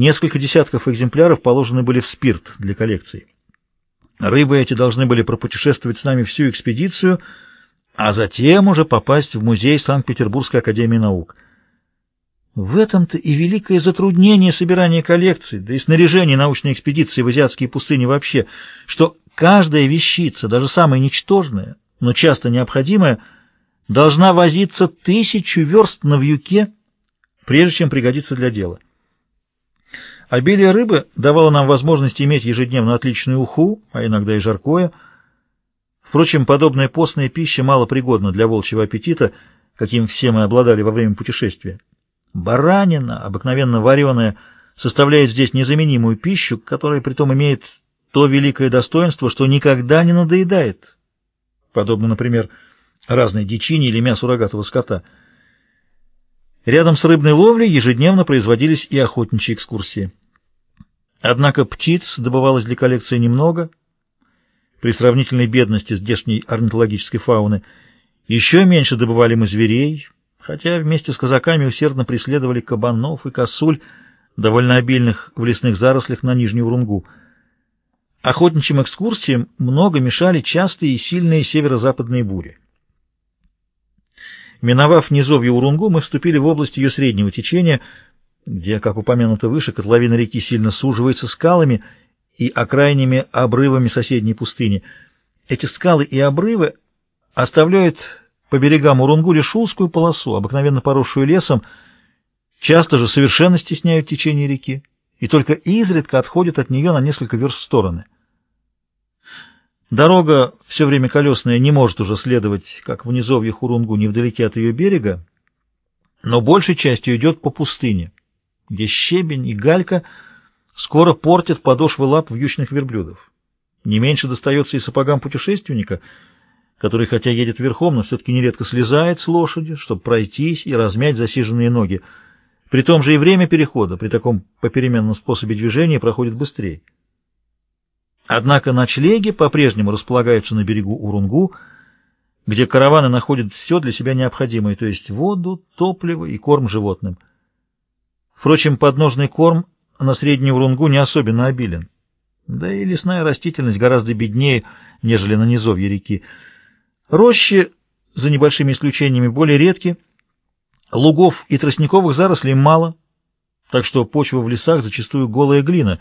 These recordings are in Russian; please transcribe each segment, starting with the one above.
Несколько десятков экземпляров положены были в спирт для коллекции. Рыбы эти должны были пропутешествовать с нами всю экспедицию, а затем уже попасть в музей Санкт-Петербургской академии наук. В этом-то и великое затруднение собирания коллекций, да и снаряжения научной экспедиции в азиатские пустыни вообще, что каждая вещица, даже самая ничтожная, но часто необходимая, должна возиться тысячу верст на вьюке, прежде чем пригодится для дела. Обилие рыбы давало нам возможность иметь ежедневно отличную уху, а иногда и жаркое. Впрочем, подобная постная пища мало пригодна для волчьего аппетита, каким все мы обладали во время путешествия. Баранина, обыкновенно вареная, составляет здесь незаменимую пищу, которая притом имеет то великое достоинство, что никогда не надоедает, подобно, например, разной дичине или мясу рогатого скота. Рядом с рыбной ловлей ежедневно производились и охотничьи экскурсии. Однако птиц добывалось для коллекции немного. При сравнительной бедности здешней орнитологической фауны еще меньше добывали мы зверей, хотя вместе с казаками усердно преследовали кабанов и косуль, довольно обильных в лесных зарослях на Нижнюю Урунгу. Охотничьим экскурсиям много мешали частые и сильные северо-западные бури. Миновав низовье Урунгу, мы вступили в область ее среднего течения – где, как упомянуто выше, котловина реки сильно суживается скалами и окраинными обрывами соседней пустыни. Эти скалы и обрывы оставляют по берегам Урунгу лишь узкую полосу, обыкновенно поросшую лесом, часто же совершенно стесняют течение реки и только изредка отходят от нее на несколько верст в стороны. Дорога, все время колесная, не может уже следовать, как в низовьях Урунгу, невдалеке от ее берега, но большей частью идет по пустыне где щебень и галька скоро портят подошвы лап вьючных верблюдов. Не меньше достается и сапогам путешественника, который, хотя едет верхом, но все-таки нередко слезает с лошади, чтобы пройтись и размять засиженные ноги. При том же и время перехода при таком попеременном способе движения проходит быстрее. Однако ночлеги по-прежнему располагаются на берегу Урунгу, где караваны находят все для себя необходимое, то есть воду, топливо и корм животным – Впрочем, подножный корм на Среднем Урунгу не особенно обилен. Да и лесная растительность гораздо беднее, нежели на низовье реки. Рощи, за небольшими исключениями, более редки. Лугов и тростниковых зарослей мало, так что почва в лесах зачастую голая глина,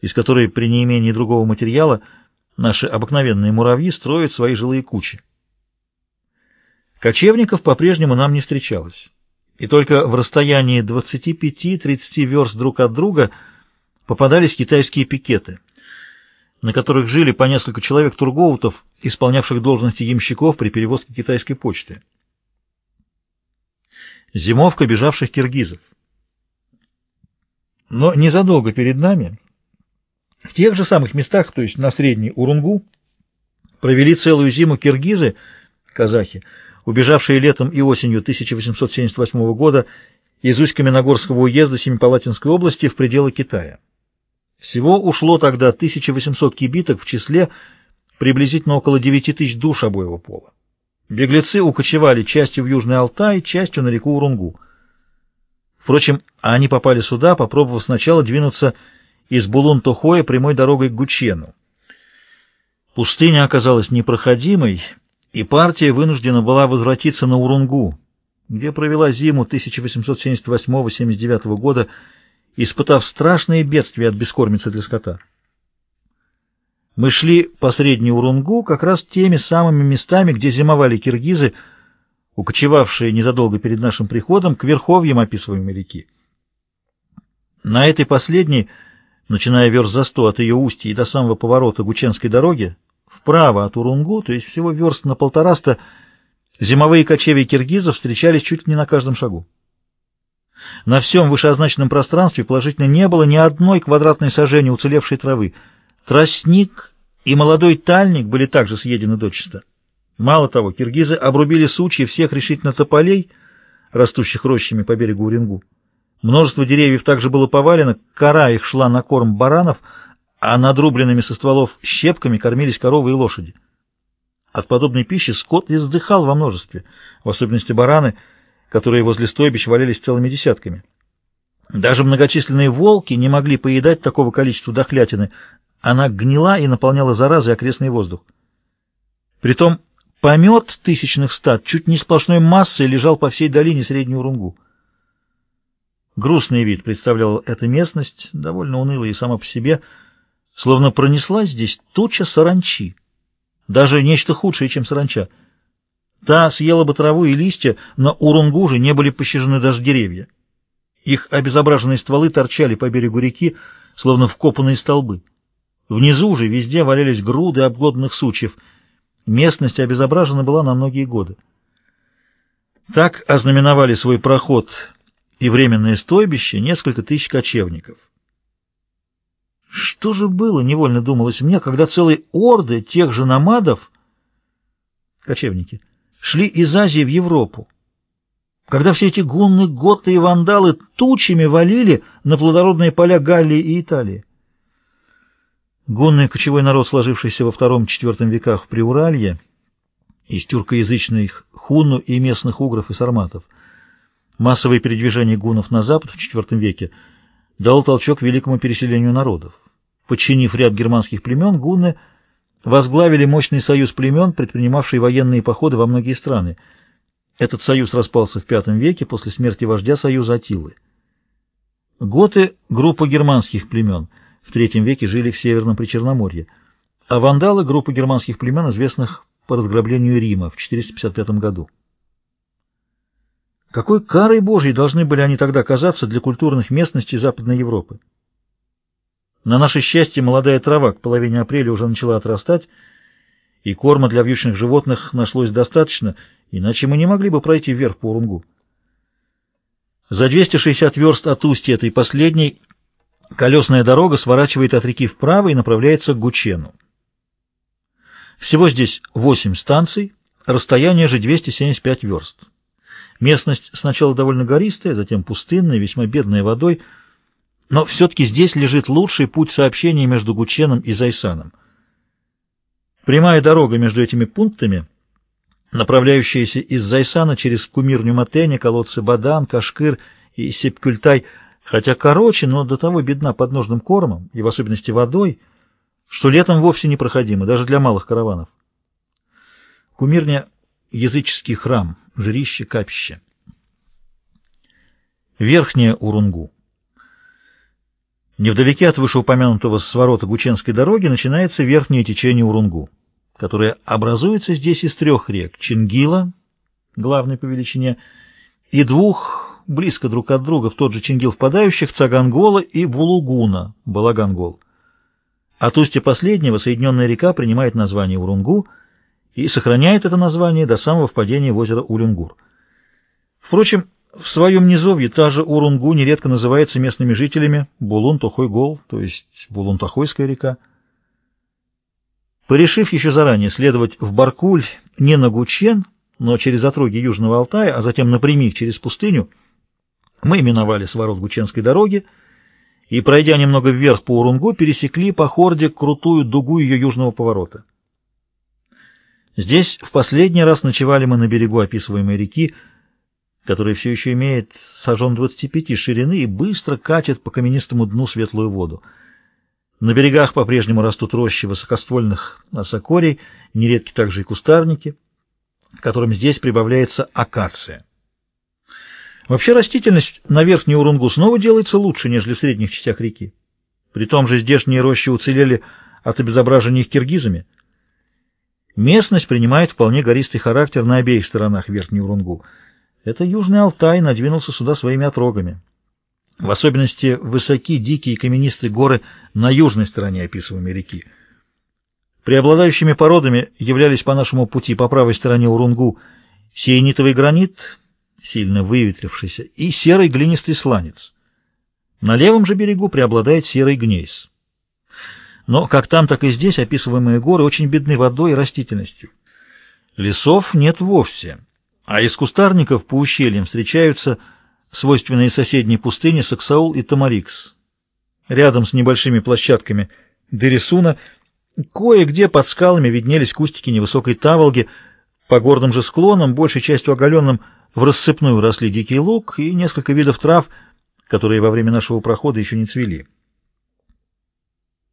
из которой при неимении другого материала наши обыкновенные муравьи строят свои жилые кучи. Кочевников по-прежнему нам не встречалось и только в расстоянии 25-30 верст друг от друга попадались китайские пикеты, на которых жили по несколько человек тургоутов, исполнявших должности ямщиков при перевозке китайской почты. Зимовка бежавших киргизов. Но незадолго перед нами, в тех же самых местах, то есть на Средней Урунгу, провели целую зиму киргизы, казахи, убежавшие летом и осенью 1878 года из Усть-Каменогорского уезда Семипалатинской области в пределы Китая. Всего ушло тогда 1800 кибиток в числе приблизительно около 9 тысяч душ обоего пола. Беглецы укочевали частью в Южный Алтай, частью на реку Урунгу. Впрочем, они попали сюда, попробовав сначала двинуться из Булун-Тохоя прямой дорогой к Гучену. Пустыня оказалась непроходимой, и партия вынуждена была возвратиться на Урунгу, где провела зиму 1878-79 года, испытав страшные бедствия от бескормицы для скота. Мы шли по Средней Урунгу как раз теми самыми местами, где зимовали киргизы, укочевавшие незадолго перед нашим приходом к верховьям описываемой реки. На этой последней, начиная верст за сто от ее устья и до самого поворота Гученской дороги, вправо от Урунгу, то есть всего верст на полтораста, зимовые кочевья киргизов встречались чуть не на каждом шагу. На всем вышеозначенном пространстве положительно не было ни одной квадратной сажени уцелевшей травы. Тростник и молодой тальник были также съедены дочисто. Мало того, киргизы обрубили сучьи всех решительно тополей, растущих рощами по берегу Уренгу. Множество деревьев также было повалено, кора их шла на корм баранов — а надрубленными со стволов щепками кормились коровы и лошади. От подобной пищи скот издыхал во множестве, в особенности бараны, которые возле стойбищ валялись целыми десятками. Даже многочисленные волки не могли поедать такого количества дохлятины. Она гнила и наполняла заразой окрестный воздух. Притом помет тысячных стад чуть не сплошной массой лежал по всей долине Средней Урунгу. Грустный вид представляла эта местность, довольно унылая и сама по себе, словно пронеслась здесь туча саранчи. Даже нечто худшее, чем саранча. Та съела бы траву и листья, но Урунгу же не были пощажены даже деревья. Их обезображенные стволы торчали по берегу реки, словно вкопанные столбы. Внизу же везде валялись груды обглоданных сучьев. Местность обезображена была на многие годы. Так ознаменовали свой проход и временное стойбище несколько тысяч кочевников. Что же было, невольно думалось мне, когда целые орды тех же намадов, кочевники, шли из Азии в Европу, когда все эти гунны, готы и вандалы тучами валили на плодородные поля Галлии и Италии. Гунный кочевой народ, сложившийся во втором-четвертом веках в Приуралье, из тюркоязычных хунну и местных угров и сарматов – Массовое передвижение гуннов на запад в IV веке дало толчок великому переселению народов. Подчинив ряд германских племен, гунны возглавили мощный союз племен, предпринимавший военные походы во многие страны. Этот союз распался в V веке после смерти вождя союза Атилы. Готы – группа германских племен, в III веке жили в Северном Причерноморье, а вандалы – группа германских племен, известных по разграблению Рима в 455 году. Какой карой Божьей должны были они тогда казаться для культурных местностей Западной Европы? На наше счастье, молодая трава к половине апреля уже начала отрастать, и корма для вьючных животных нашлось достаточно, иначе мы не могли бы пройти вверх по Урунгу. За 260 верст от устья этой последней колесная дорога сворачивает от реки вправо и направляется к Гучену. Всего здесь 8 станций, расстояние же 275 верст. Местность сначала довольно гористая, затем пустынная, весьма бедная водой, но все-таки здесь лежит лучший путь сообщения между Гученом и Зайсаном. Прямая дорога между этими пунктами, направляющаяся из Зайсана через кумирню Матене, колодцы Бадан, Кашкыр и Сепкюльтай, хотя короче, но до того бедна подножным кормом и в особенности водой, что летом вовсе непроходима, даже для малых караванов. Кумирня — языческий храм, жилище, капище. Верхняя Урунгу. Невдалеке от вышеупомянутого сворота Гученской дороги начинается верхнее течение Урунгу, которое образуется здесь из трех рек – Чингила, главной по величине, и двух, близко друг от друга, в тот же Чингил впадающих, Цагангола и Булугуна, Балагангол. От устья последнего соединенная река принимает название Урунгу – и сохраняет это название до самого впадения в озеро Улюнгур. Впрочем, в своем низовье та же Урунгу нередко называется местными жителями Булун-Тохой-Гол, то есть Булун-Тохойская река. Порешив еще заранее следовать в Баркуль не на Гучен, но через отроги Южного Алтая, а затем напрямик через пустыню, мы именовали сворот Гученской дороги и, пройдя немного вверх по Урунгу, пересекли по хорде крутую дугу ее южного поворота. Здесь в последний раз ночевали мы на берегу описываемой реки, которая все еще имеет сажен 25 ширины и быстро катит по каменистому дну светлую воду. На берегах по-прежнему растут рощи высокоствольных осокорий, нередки также и кустарники, которым здесь прибавляется акация. Вообще растительность на верхней Урунгу снова делается лучше, нежели в средних частях реки. При том же здешние рощи уцелели от обезображения их киргизами – Местность принимает вполне гористый характер на обеих сторонах Верхней Урунгу. Это Южный Алтай надвинулся сюда своими отрогами. В особенности высокие, дикие каменистые горы на южной стороне описываемой реки. Преобладающими породами являлись по нашему пути по правой стороне Урунгу сиенитовый гранит, сильно выветрившийся, и серый глинистый сланец. На левом же берегу преобладает серый гнейс. Но как там, так и здесь описываемые горы очень бедны водой и растительностью. Лесов нет вовсе, а из кустарников по ущельям встречаются свойственные соседней пустыни Саксаул и Тамарикс. Рядом с небольшими площадками Дерисуна кое-где под скалами виднелись кустики невысокой таволги, по горным же склонам, большей частью оголенным, в рассыпную росли дикий лук и несколько видов трав, которые во время нашего прохода еще не цвели.